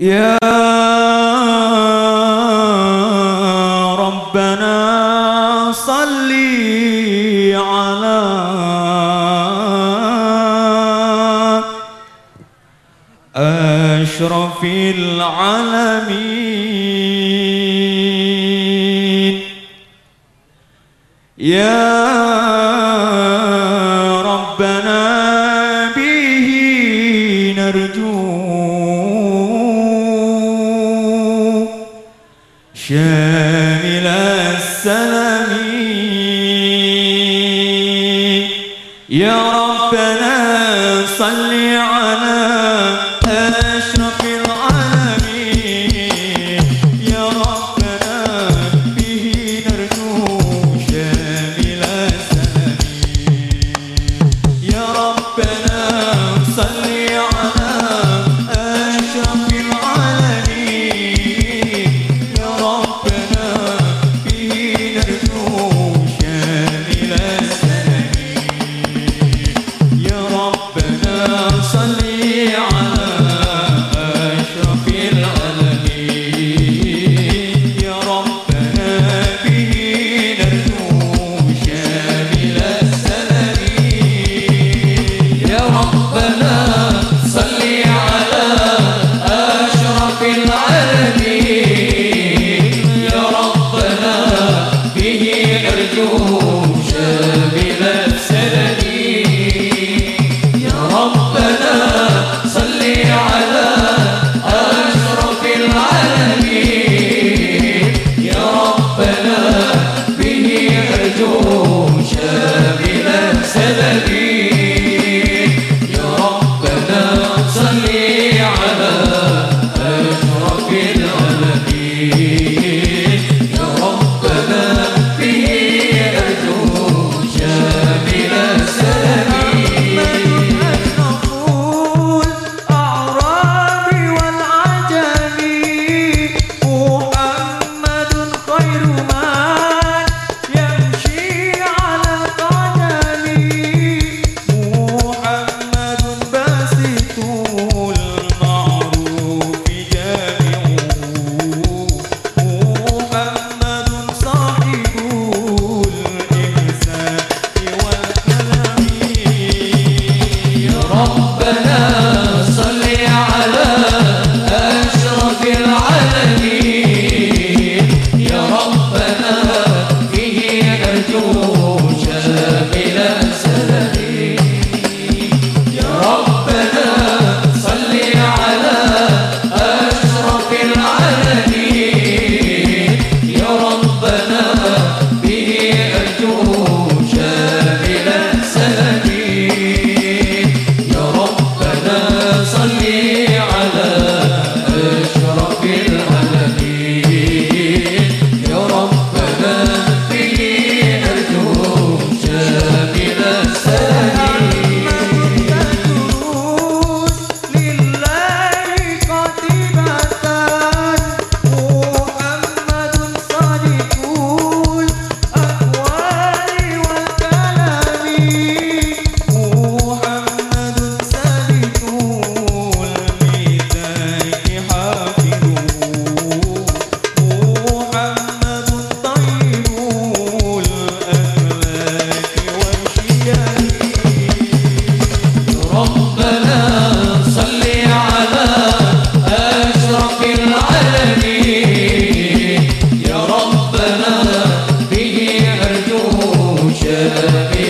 يا ربنا صل على أشرف العالمين. يا شامل السلام. يا رب Yeah.